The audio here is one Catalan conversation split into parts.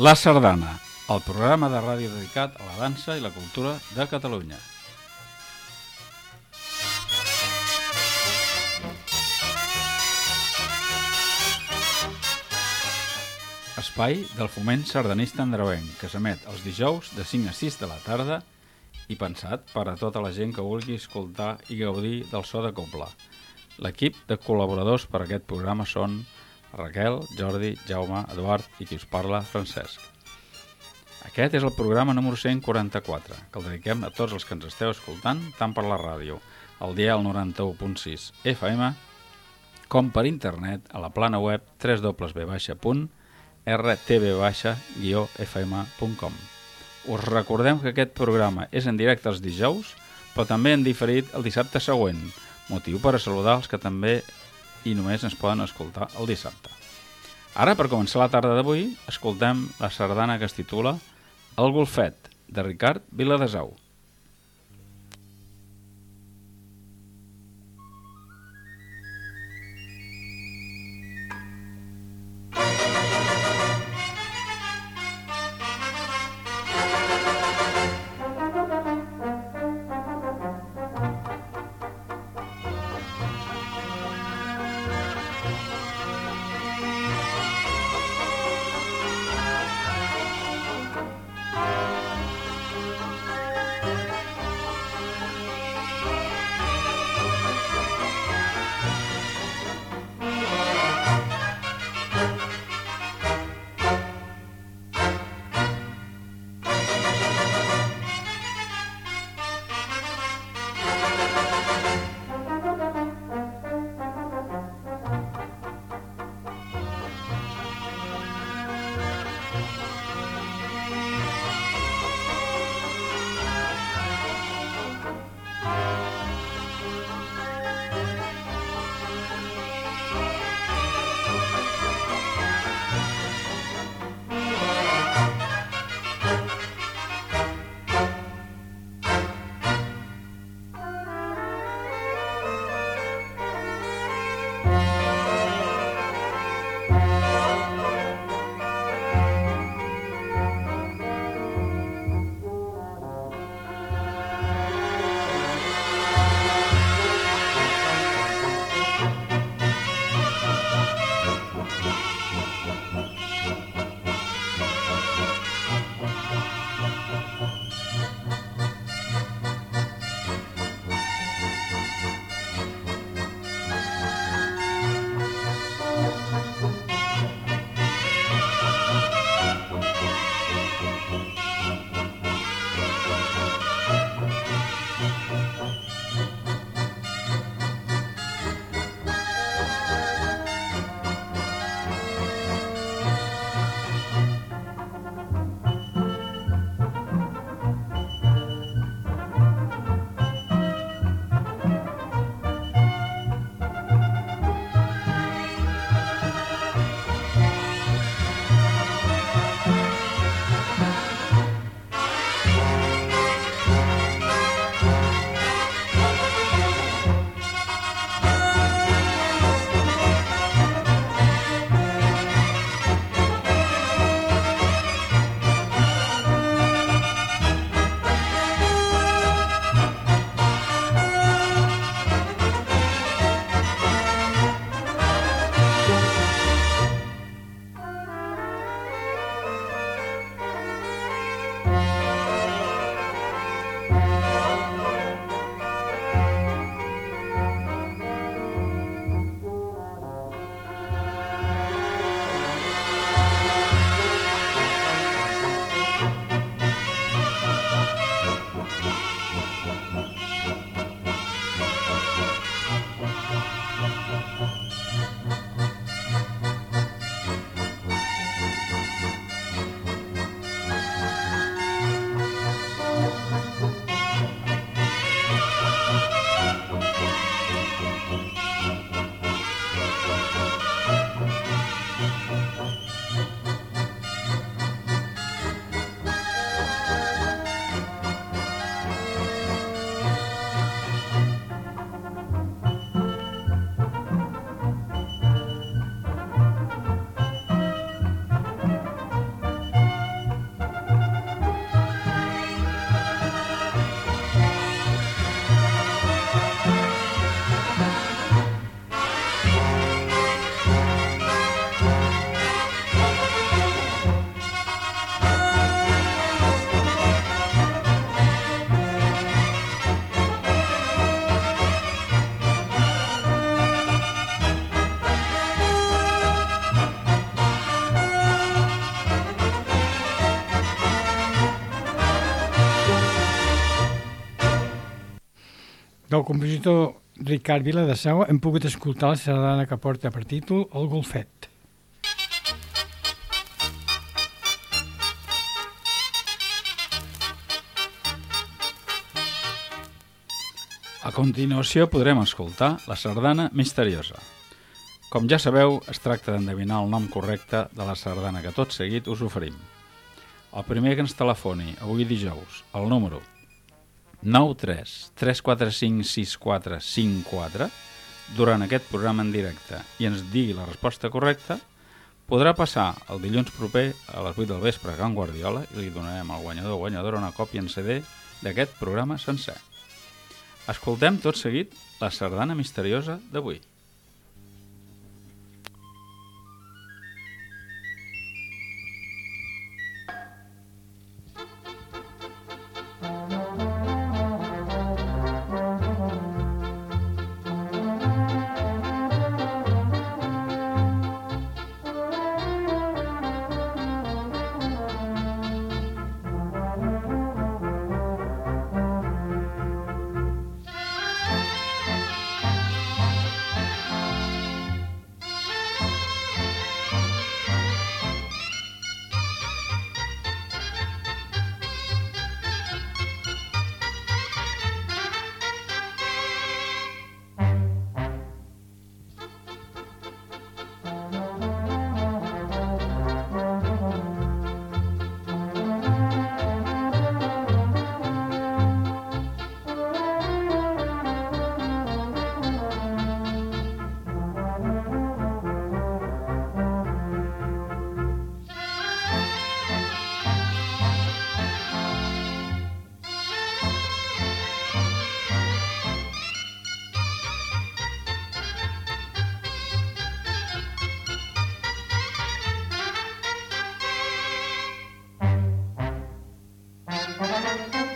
La Sardana, el programa de ràdio dedicat a la dansa i la cultura de Catalunya. Espai del foment sardanista andreuenc, que s'emet els dijous de 5 a 6 de la tarda i pensat per a tota la gent que vulgui escoltar i gaudir del so de coble. L'equip de col·laboradors per a aquest programa són Raquel, Jordi, Jaume, Eduard i qui us parla, Francesc. Aquest és el programa número 144, que el dediquem a tots els que ens esteu escoltant, tant per la ràdio, al dia el 91.6 FM, com per internet a la plana web www.rtv.com rtv-fm.com. Us recordem que aquest programa és en directe els dijous, però també en diferit el dissabte següent, motiu per a saludar els que també i només ens poden escoltar el dissabte. Ara, per començar la tarda d'avui, escoltem la sardana que es titula El golfet, de Ricard Viladesau. Compositor Ricard Viladasau hem pogut escoltar la sardana que porta per títol El Golfet. A continuació podrem escoltar la sardana misteriosa. Com ja sabeu, es tracta d'endevinar el nom correcte de la sardana que tot seguit us oferim. El primer que ens telefoni avui dijous, el número 93 345 6454 durant aquest programa en directe i ens digui la resposta correcta, podrà passar el dilluns proper a les 8 del vespre a Can Guardiola i li donarem al guanyador o guanyadora una còpia en CD d'aquest programa sencer. Escoltem tot seguit la sardana misteriosa d'avui. Müzik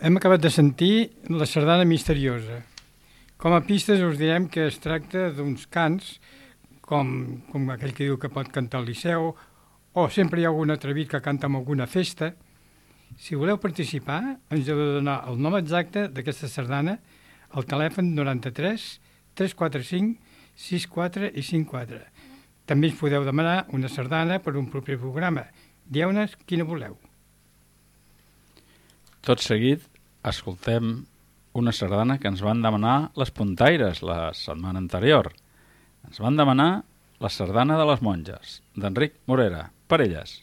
hem acabat de sentir la sardana misteriosa. Com a pistes us direm que es tracta d'uns cants, com, com aquell que diu que pot cantar al Liceu, o sempre hi ha algun atrevit que canta en alguna festa. Si voleu participar, ens heu de donar el nom exacte d'aquesta sardana al telèfon 93 345 64 i 54. També ens podeu demanar una sardana per un proper programa. Dieu-nos quina voleu. Tot seguit escoltem una sardana que ens van demanar les puntaires la setmana anterior. Ens van demanar la sardana de les monges, d'Enric Morera, per elles.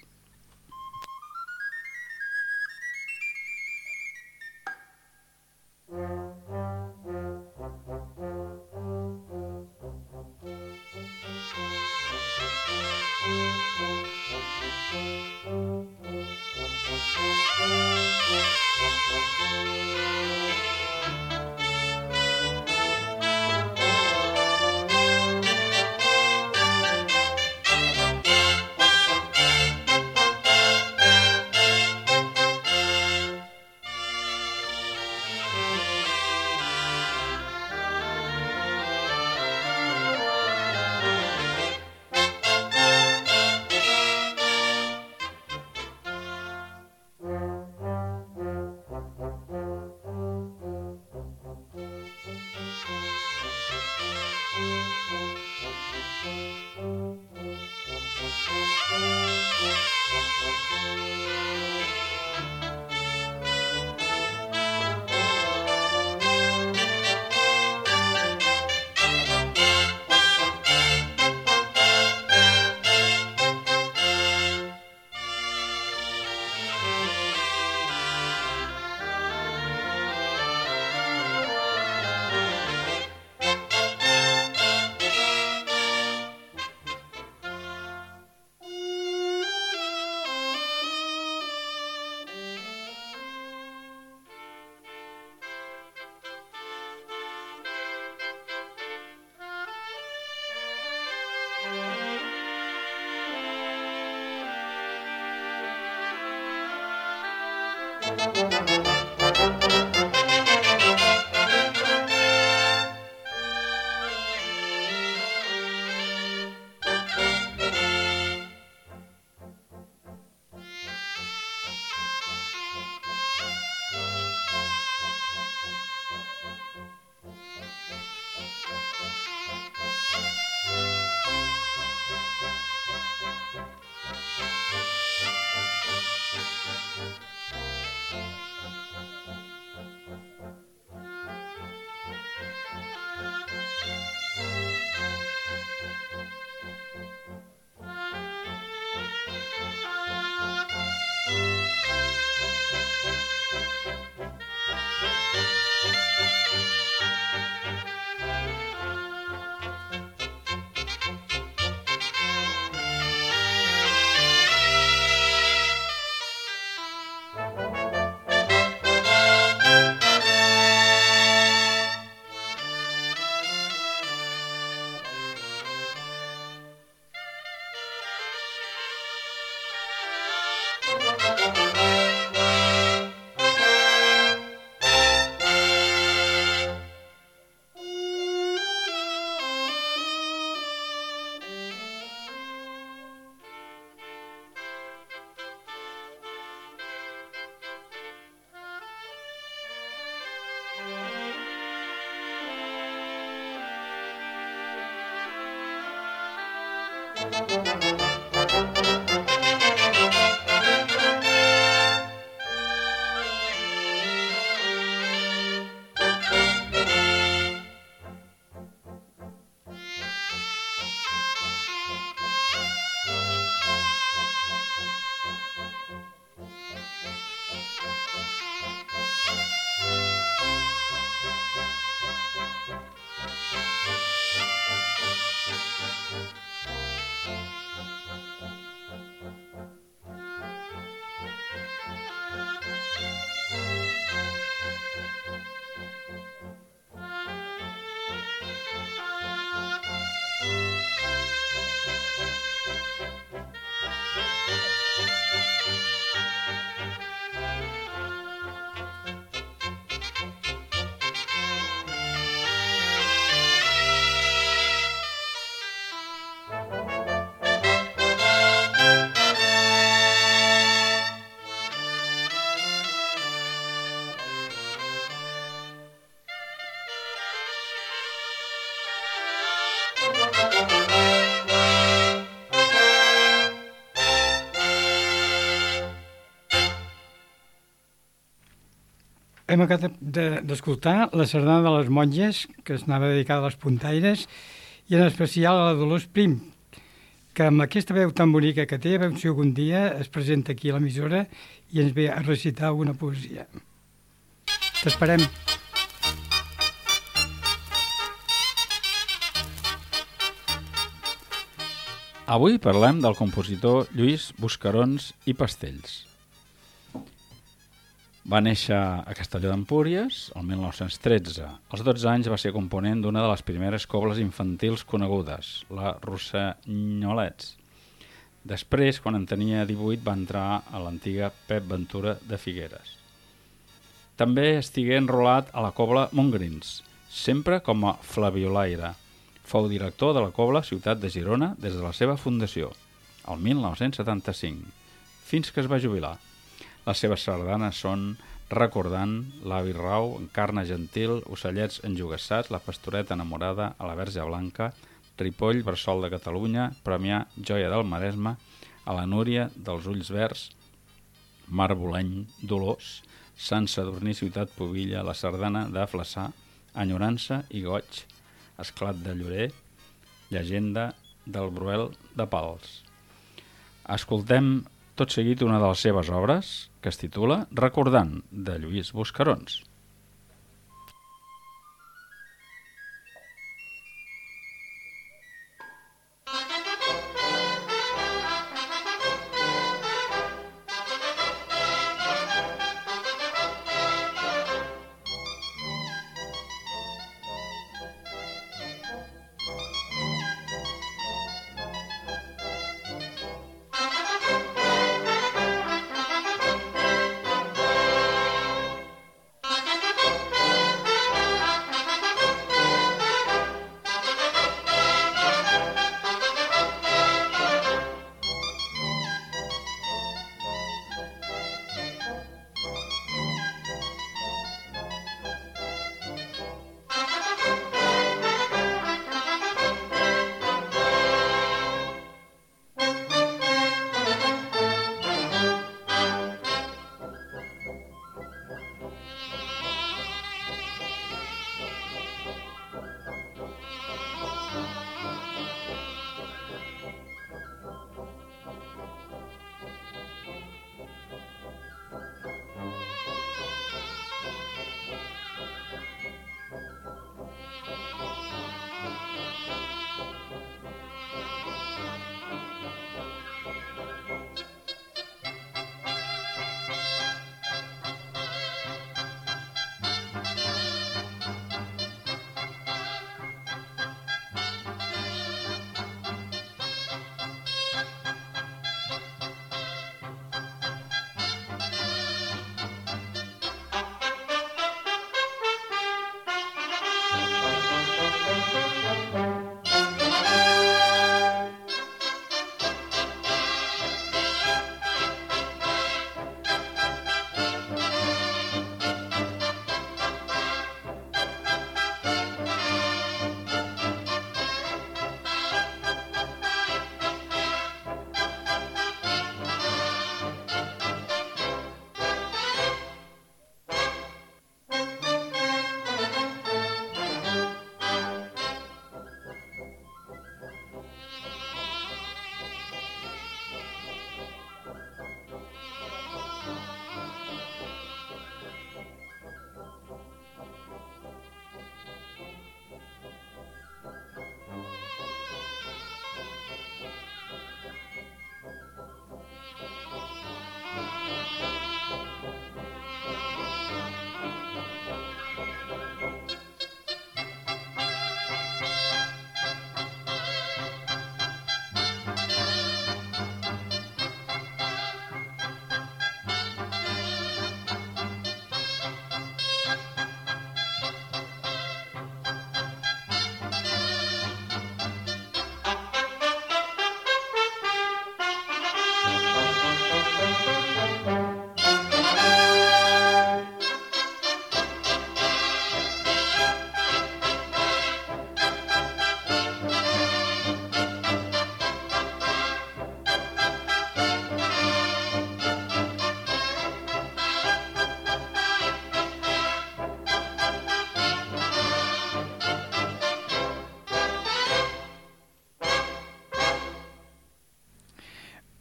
Hem acabat d'escoltar de, la sardana de les monges, que es anava dedicada a les puntaires, i en especial a la Dolors Prim, que amb aquesta veu tan bonica que té, a veure si algun dia es presenta aquí a l'emissora i ens ve a recitar una poesia. T'esperem. Avui parlem del compositor Lluís Buscarons i Pastells. Va néixer a Castelló d'Empúries el 1913. Als 12 anys va ser component d'una de les primeres cobles infantils conegudes, la Rossanyolets. Després, quan en tenia 18, va entrar a l'antiga Pep Ventura de Figueres. També estigué enrolat a la cobla Montgrins, sempre com a flaviolaire. Fou director de la cobla Ciutat de Girona des de la seva fundació, el 1975, fins que es va jubilar. Les seves sardanes són Recordant, l'Avi Rau, Encarna Gentil, Ocellets enjugassats, La Pastoreta enamorada, a la Verge Blanca, Ripoll, Bressol de Catalunya, Premià, Joia del Maresme, a la Núria, dels Ulls Verds, Mar Boleny, Dolors, Sant Sadurní, Ciutat Pobilla, la Sardana de Flaçà, Enyorança i Goig, Esclat de Llorer, Llegenda del Bruel de Pals. Escoltem tot seguit una de les seves obres, que es titula Recordant, de Lluís Buscarons.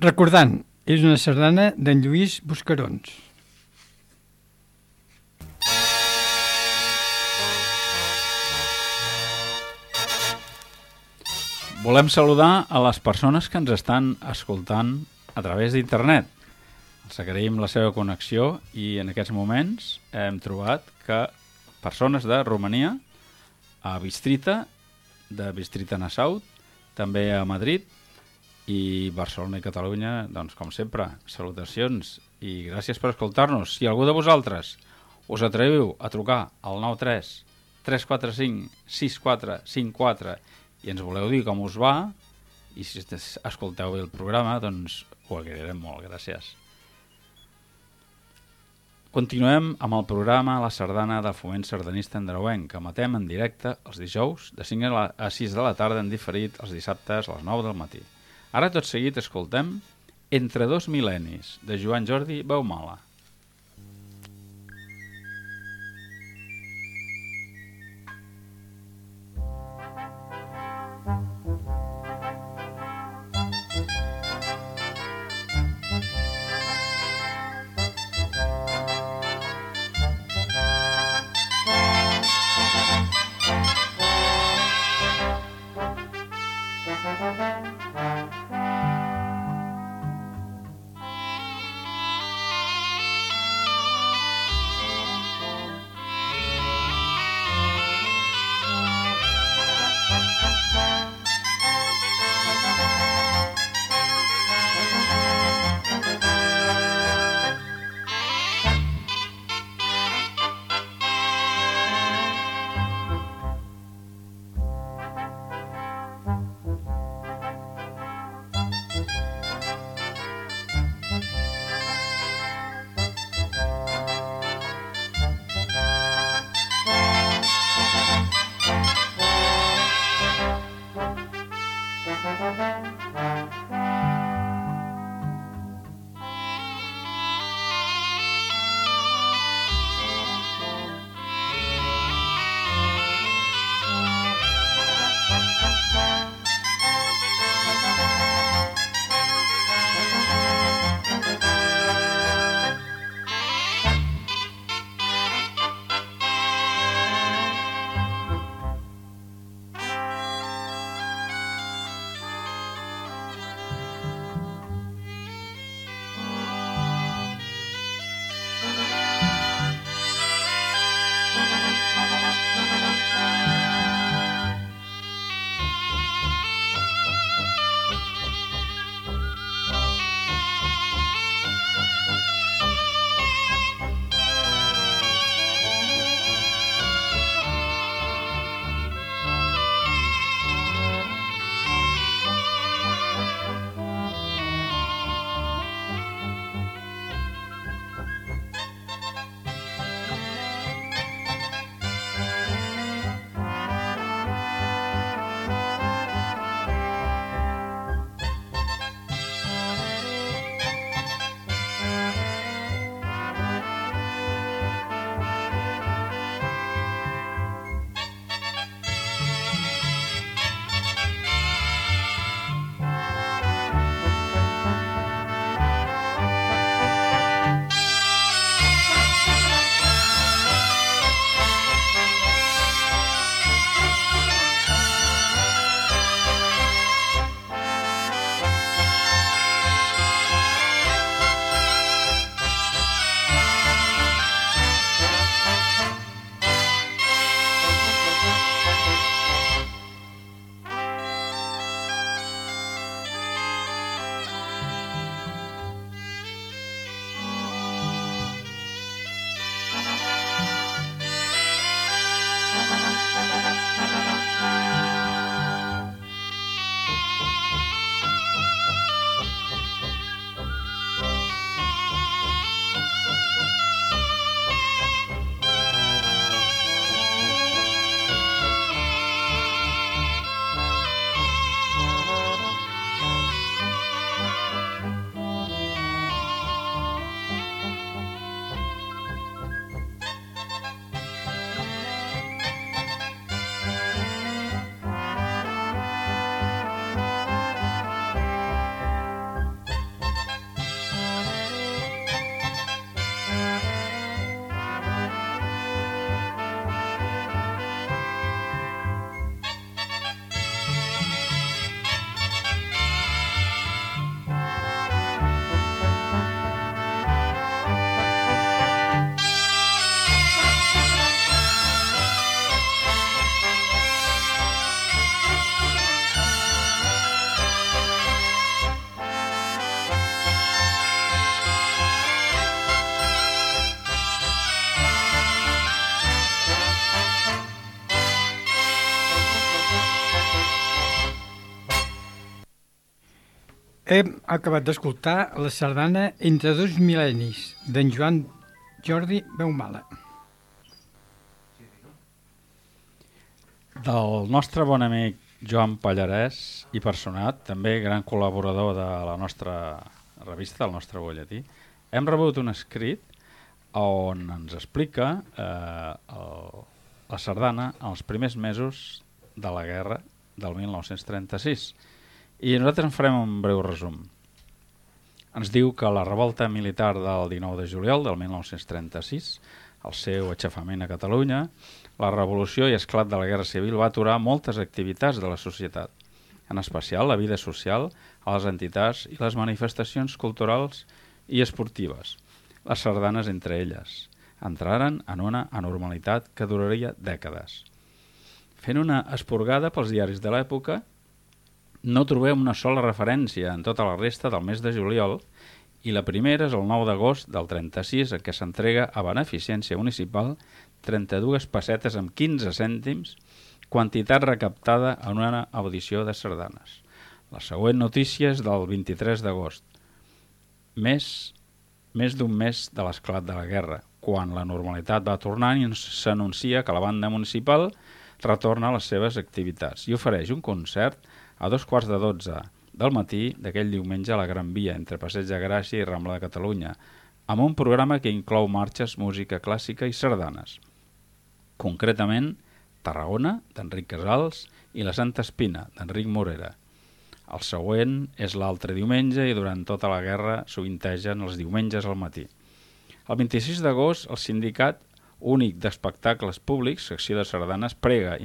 Recordant, és una sardana d'en Lluís Buscarons. Volem saludar a les persones que ens estan escoltant a través d'internet. Els agraïm la seva connexió i en aquests moments hem trobat que persones de Romania, a Bistrita, de Bistrita Nassau, també a Madrid i Barcelona i Catalunya, doncs com sempre, salutacions i gràcies per escoltar-nos. Si algú de vosaltres us atreviu a trucar al 93 345 6454 i ens voleu dir com us va i si escolteu bé el programa doncs ho agrairem molt, gràcies. Continuem amb el programa La Sardana del Foment Sardanista Andreuenc, que matem en directe els dijous de 5 a 6 de la tarda en diferit els dissabtes a les 9 del matí. Ara tot seguit escoltem Entre dos mil·lennis, de Joan Jordi Baumala. Acabat d'escoltar la sardana Entre dos mil·lennis, d'en Joan Jordi Beumala. Del nostre bon amic Joan Pallarès i personat, també gran col·laborador de la nostra revista, del nostre bolletí, hem rebut un escrit on ens explica eh, el, la sardana en els primers mesos de la guerra del 1936 i nosaltres en farem un breu resum. Ens diu que la revolta militar del 19 de juliol del 1936, el seu aixafament a Catalunya, la revolució i esclat de la Guerra Civil va aturar moltes activitats de la societat, en especial la vida social, les entitats i les manifestacions culturals i esportives, les sardanes entre elles. Entraren en una anormalitat que duraria dècades. Fent una esporgada pels diaris de l'època, no trobem una sola referència en tota la resta del mes de juliol i la primera és el 9 d'agost del 36 en què s'entrega a beneficència municipal 32 pessetes amb 15 cèntims, quantitat recaptada en una audició de sardanes. La següent notícia és del 23 d'agost, més, més d'un mes de l'esclat de la guerra, quan la normalitat va tornant i s'anuncia que la banda municipal retorna a les seves activitats i ofereix un concert a dos quarts de dotze del matí d'aquell diumenge a la Gran Via, entre Passeig de Gràcia i Rambla de Catalunya, amb un programa que inclou marxes, música clàssica i sardanes. Concretament, Tarragona, d'Enric Casals, i la Santa Espina, d'Enric Morera. El següent és l'altre diumenge i durant tota la guerra sovintegen els diumenges al matí. El 26 d'agost, el sindicat únic d'espectacles públics, secció de sardanes, prega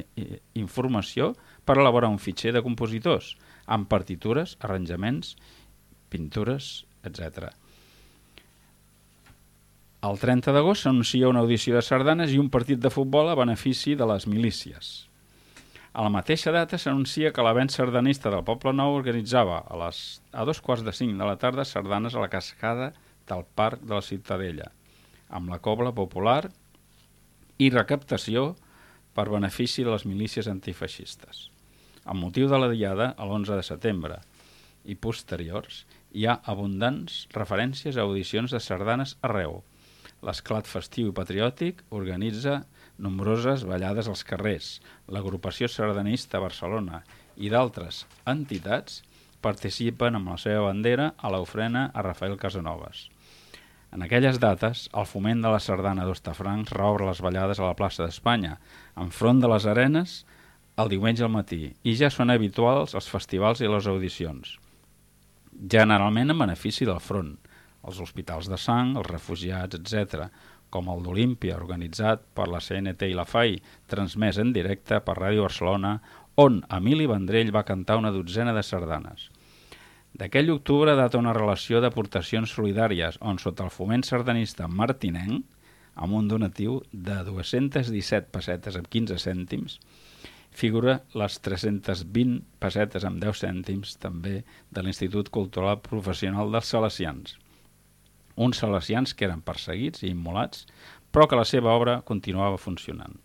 informació per elaborar un fitxer de compositors amb partitures, arranjaments, pintures, etc. El 30 d'agost s'anuncia una audició de sardanes i un partit de futbol a benefici de les milícies. A la mateixa data s'anuncia que l'avenç sardanista del Poble Nou organitzava a, les, a dos quarts de cinc de la tarda sardanes a la cascada del Parc de la Ciutadella, amb la cobla popular i recaptació per benefici de les milícies antifeixistes. Amb motiu de la diada, l'11 de setembre i posteriors, hi ha abundants referències a audicions de sardanes arreu. L'esclat festiu i patriòtic organitza nombroses ballades als carrers. L'agrupació sardanista Barcelona i d'altres entitats participen amb la seva bandera a l'ofrena a Rafael Casanovas. En aquelles dates, el foment de la sardana d'Ostafrancs reobre les ballades a la plaça d'Espanya, enfront de les arenes, el diumenge al matí, i ja són habituals els festivals i les audicions. Generalment en benefici del front, els hospitals de sang, els refugiats, etc., com el d'Olímpia, organitzat per la CNT i la FAI, transmès en directe per Ràdio Barcelona, on Emili Vendrell va cantar una dotzena de sardanes. D'aquell octubre data una relació d'aportacions solidàries on, sota el foment sardanista martinenc, amb un donatiu de 217 pessetes amb 15 cèntims, figura les 320 pessetes amb 10 cèntims també de l'Institut Cultural Professional dels Salesians. Uns salesians que eren perseguits i immolats, però que la seva obra continuava funcionant.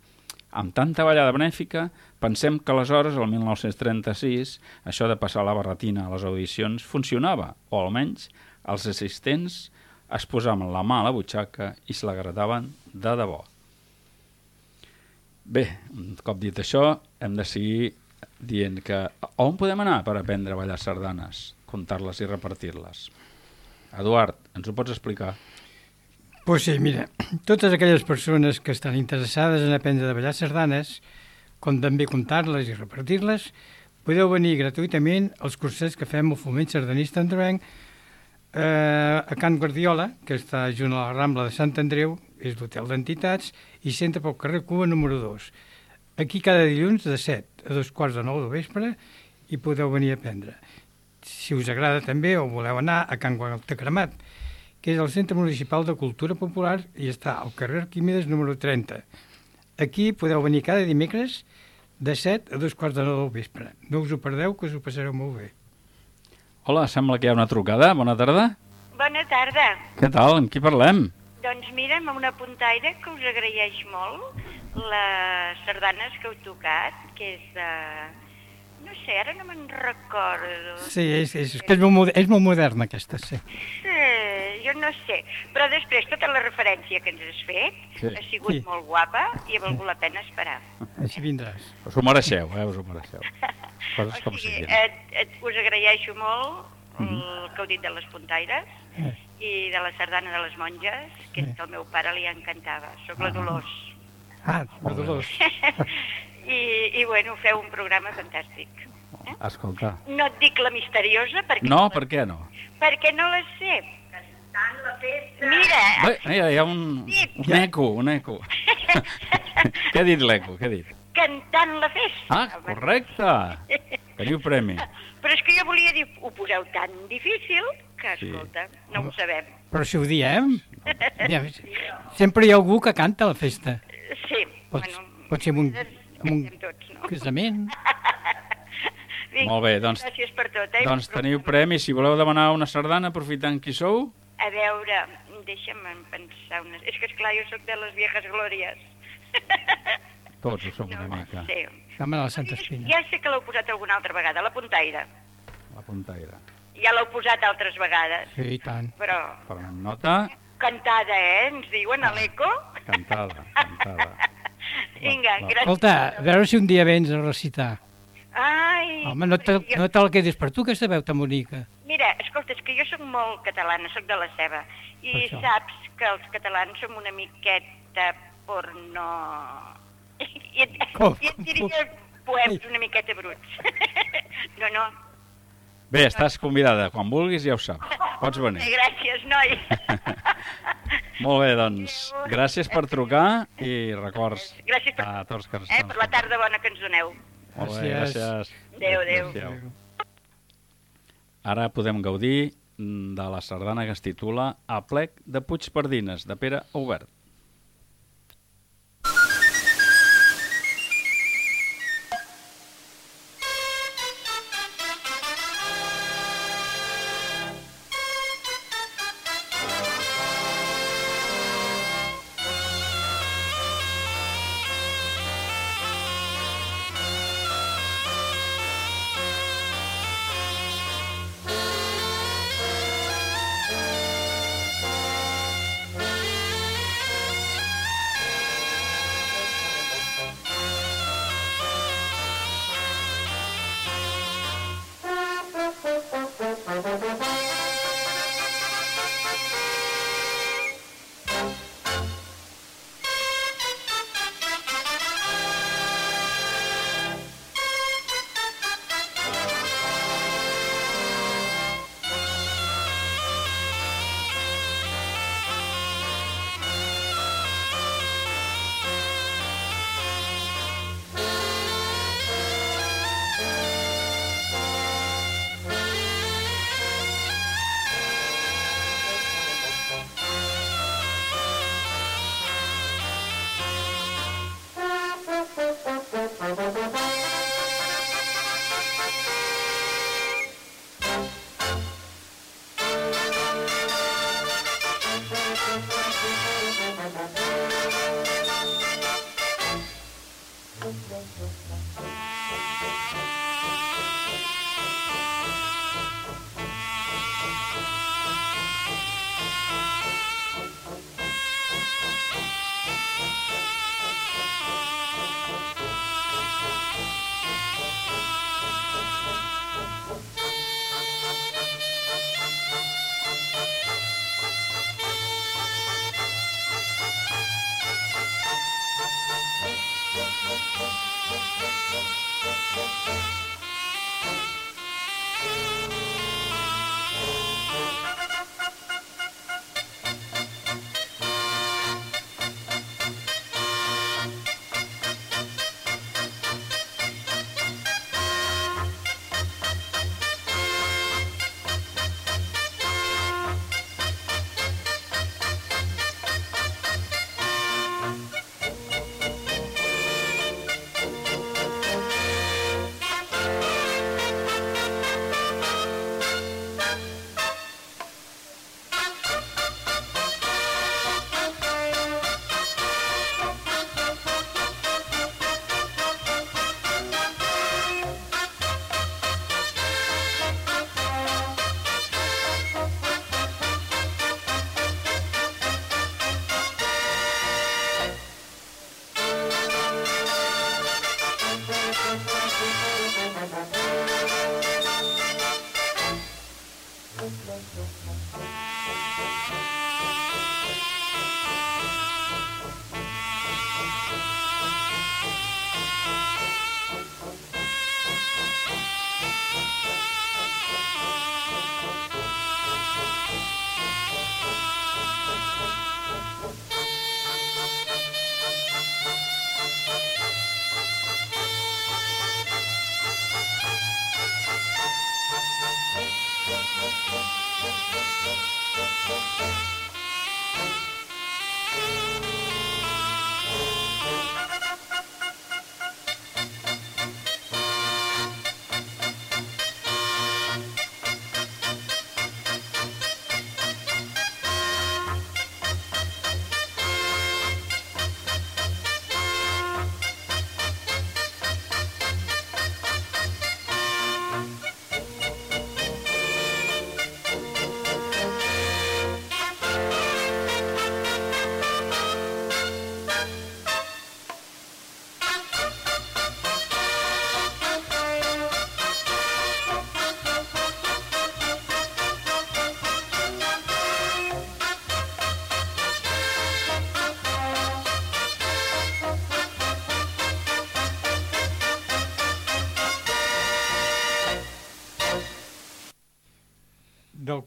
Amb tanta ballada benèfica, pensem que aleshores, el 1936, això de passar la barretina a les audicions funcionava, o almenys els assistents es posaven la mà a la butxaca i se l'agradaven de debò. Bé, un cop dit això, hem de seguir dient que on podem anar per aprendre a ballar sardanes, comptar-les i repartir-les? Eduard, ens ho pots explicar? Pues sí, mira, totes aquelles persones que estan interessades en aprendre a ballar sardanes, com també comptar-les i repartir-les, podeu venir gratuïtament als cursets que fem al Foment Sardanista Andrevenc eh, a Can Guardiola, que està junt a la Rambla de Sant Andreu, és l'hotel d'entitats, i centre pel carrer Cuba número 2. Aquí cada dilluns de 7 a dos quarts de 9 de vespre i podeu venir a aprendre. Si us agrada també o voleu anar a Can Gualtacremat, que és el Centre Municipal de Cultura Popular i està al carrer Arquímedes número 30. Aquí podeu venir cada dimecres de 7 a dos quarts de 9 del vespre. No us ho perdeu, que us ho passareu molt bé. Hola, sembla que hi ha una trucada. Bona tarda. Bona tarda. Què tal? Amb qui parlem? Doncs mira, amb una puntaire que us agraeix molt les sardanes que heu tocat, que és de, No sé, ara no me'n recordo. Sí, és, és, és que és molt, és molt moderna aquesta, sí. Sí, jo no sé. Però després, tota la referència que ens has fet Sí. ha sigut Sí. molt guapa i ha valgut la pena esperar. Així vindràs. Us ho mereixeu, eh? Us ho mereixeu. Coses O com sigui, siguin. et, et, us agraeixo molt el que heu dit de les puntaires Eh. i de la sardana de les monges, que Eh. que al meu pare li encantava. Soc la Dolors. Ah, la Dolors. I, I, bueno, feu un programa fantàstic. Escolta. No et dic la misteriosa perquè, No, per què no? perquè no la sé. Mira, Bé, mira, hi ha un, un eco, un eco. què ha dit l'eco? Què ha dit? cantant la festa. Ah, correcte. Teniu premi. Però és que jo volia dir, ho poseu tan difícil que, Sí. escolta, no ho sabem. Però si ho diem, ja, sempre hi ha algú que canta a la festa. Sí, Pot, bueno, pot ser en un, en un tots, no? casament. Vinga, Molt bé, doncs- Gràcies per tot, eh? Doncs teniu premi. Si voleu demanar una sardana, aprofitant qui sou. A veure, deixa'm pensar unes... És que, esclar, jo sóc de les viejas glòries. Tots ho som una mica. Sí. Demanar la Santa Espina. Ja sé que l'heu posat alguna altra vegada, la puntaire. La puntaire. Ja l'heu posat altres vegades, Sí, i tant. però Per una nota, cantada, eh? Ens diuen a l'eco. Cantada, cantada. Vinga, va. gràcies. Escolta, a veure si un dia vens a recitar. Ai, Home, no te, jo- no te la quedis per tu, aquesta veu tan bonica. Mira, escolta, és que jo sóc molt catalana, sóc de la ceba, i saps que els catalans som una miqueta porno... I, et, Com? i et diria poems una miqueta bruts. No, no. Bé, estàs convidada. Quan vulguis ja ho saps. Pots venir. gràcies, noi. Molt bé, doncs, gràcies per trucar i records Gràcies per, a tots que ens eh, per la tarda bona que ens doneu. Molt bé, Gràcies. gràcies. Adéu, adéu. Adéu. Ara podem gaudir de la sardana que es titula A plec de Puigpardines, de Pere Obert.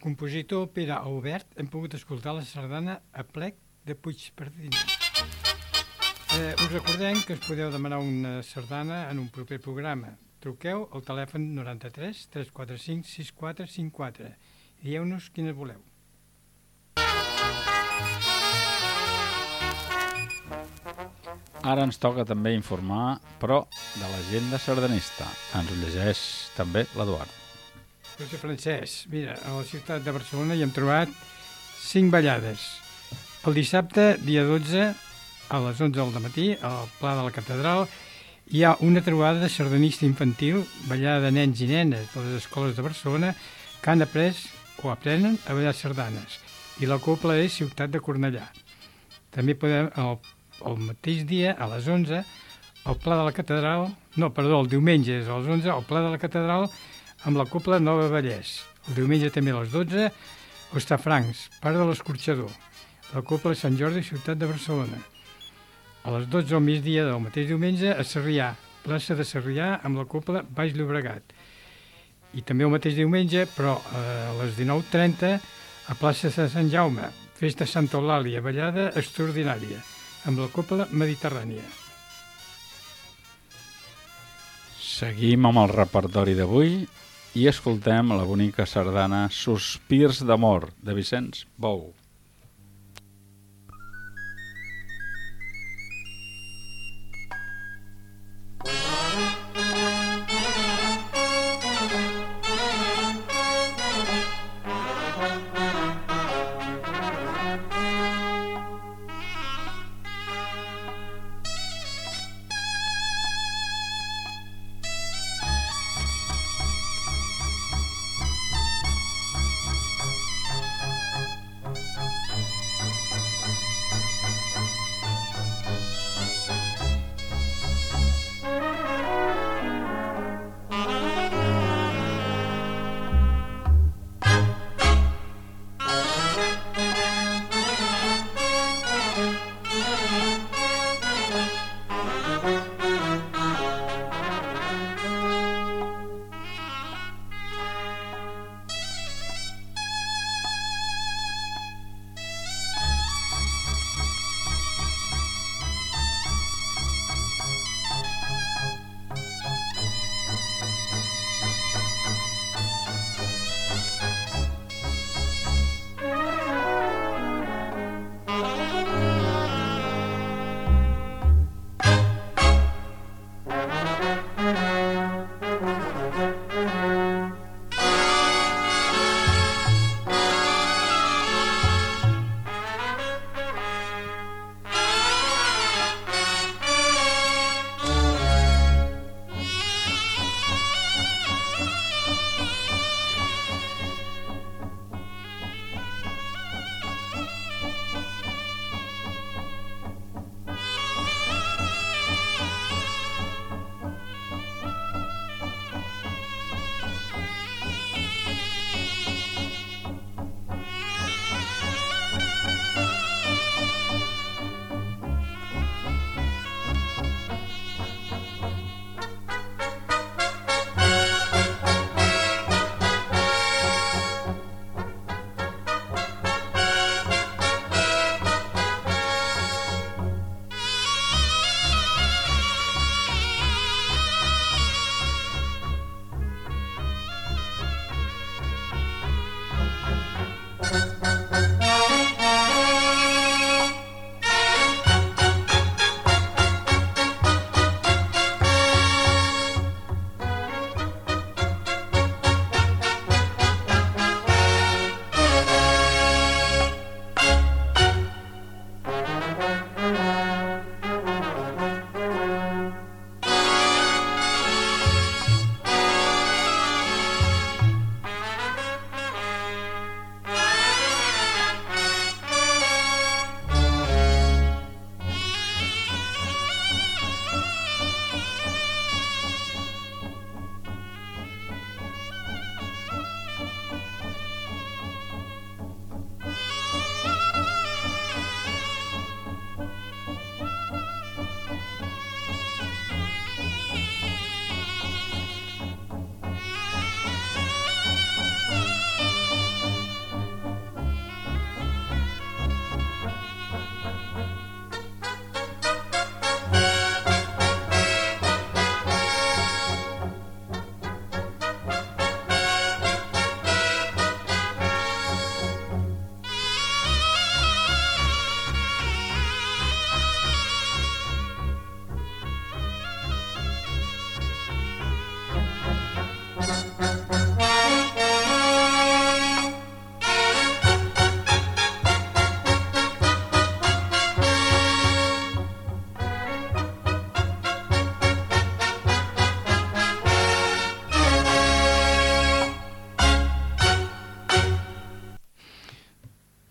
Compositor Pere Aubert hem pogut escoltar la sardana a plec de Puigperdina. Eh, us recordem que us podeu demanar una sardana en un proper programa. Truqueu al telèfon 93 345 6454 i dieu-nos quines voleu. Ara ens toca també informar, però, de l'agenda sardanista. Ens ho llegeix també l'Eduard. José Francesc, mira, a la ciutat de Barcelona hi hem trobat cinc ballades. El dissabte, dia 12, a les 11 del matí, al Pla de la Catedral, hi ha una trobada de sardanista infantil, ballada de nens i nenes de les escoles de Barcelona, que han après o aprenen a ballar sardanes. I la copla és Ciutat de Cornellà. També podem, el, el mateix dia, a les 11, al Pla de la Catedral, no, perdó, el diumenge és a les 11, al Pla de la Catedral, amb la Copla Nova Vallès. El diumenge també a les 12, Ostafrancs, part de l'escorxador. La Copla Sant Jordi, ciutat de Barcelona. A les 12 del migdia del mateix diumenge, a Sarrià, plaça de Sarrià, amb la Copla Baix Llobregat. I també el mateix diumenge, però a les 19.30, a plaça de Sant Jaume, festa Santa Eulàlia, ballada extraordinària, amb la Copla Mediterrània. Seguim amb el repertori d'avui i escoltem la bonica sardana Sospirs d'amor, de Vicenç Bou.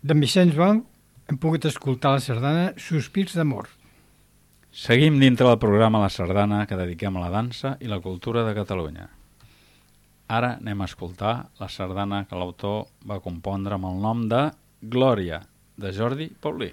D'en Vicenç Bon hem pogut escoltar la sardana Sospirs d'amor. Seguim dintre del programa La Sardana que dediquem a la dansa i la cultura de Catalunya. Ara anem a escoltar la sardana que l'autor va compondre amb el nom de Glòria, de Jordi Paulí.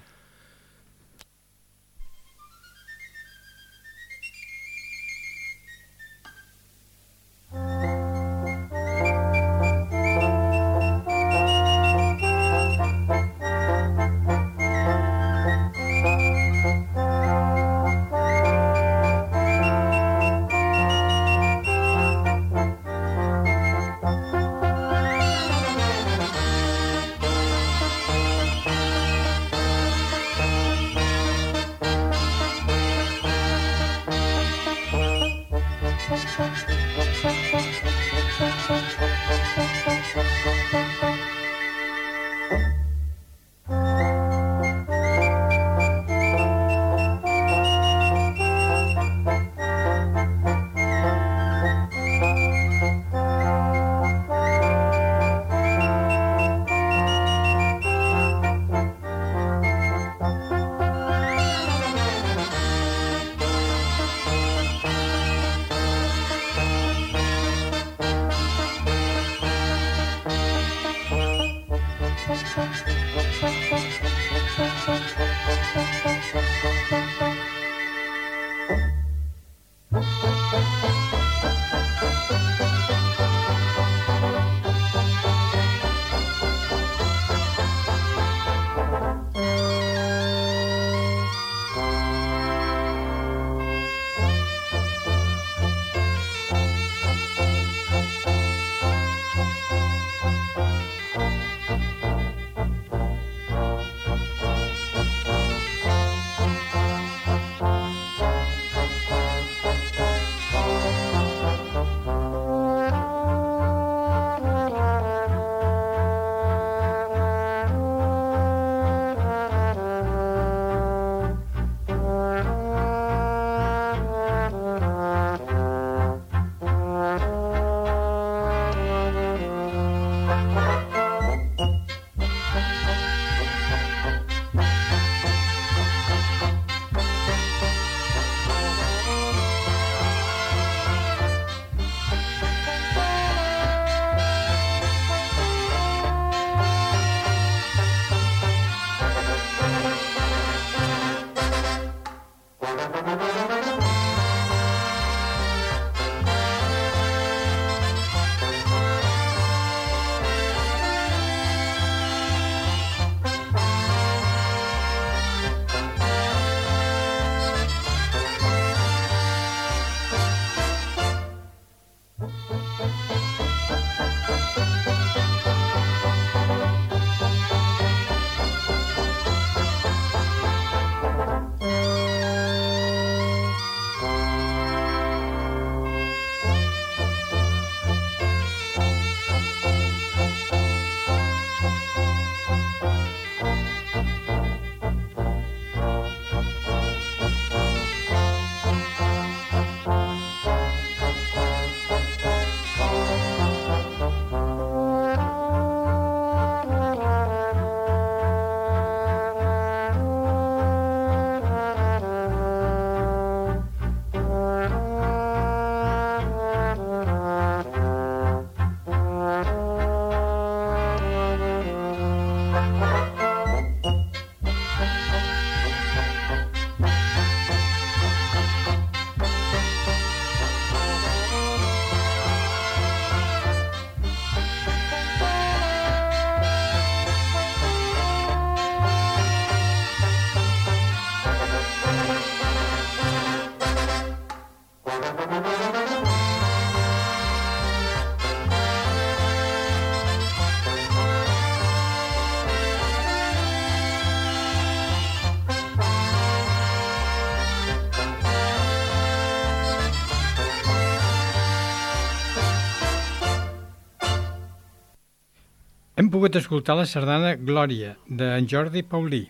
Hem pogut escoltar la sardana Glòria, d'en Jordi Paulí.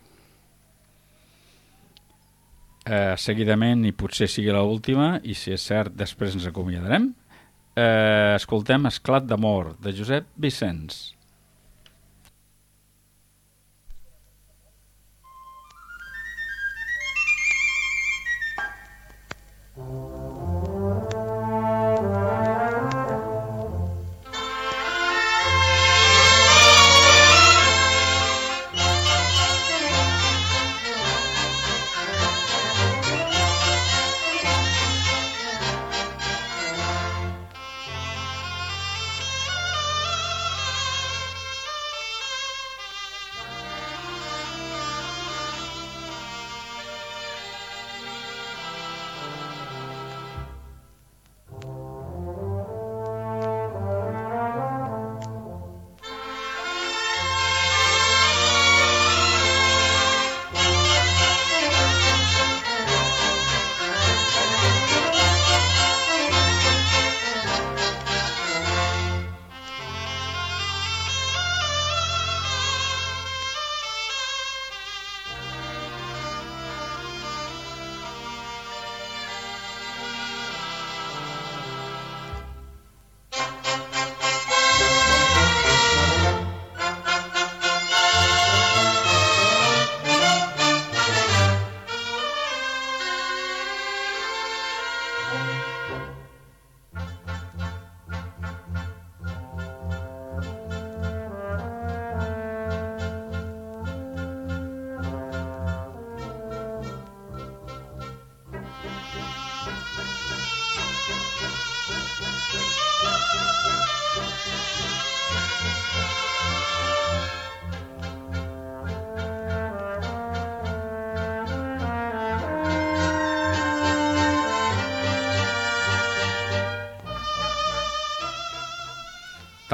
Eh, seguidament, i potser sigui l última, i si és cert, després ens acomiadarem, eh, escoltem Esclat d'amor, de Josep Vicenç.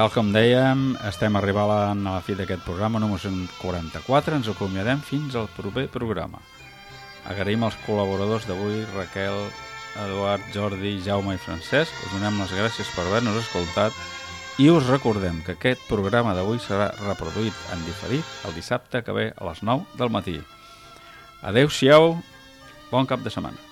Tal com dèiem, estem arribant a la fi d'aquest programa número 144. Ens acomiadem fins al proper programa. Agraïm als col·laboradors d'avui, Raquel, Eduard, Jordi, Jaume i Francesc. Us donem les gràcies per haver-nos escoltat i us recordem que aquest programa d'avui serà reproduït en diferit el dissabte que ve a les 9 del matí. Adeu-siau, bon cap de setmana.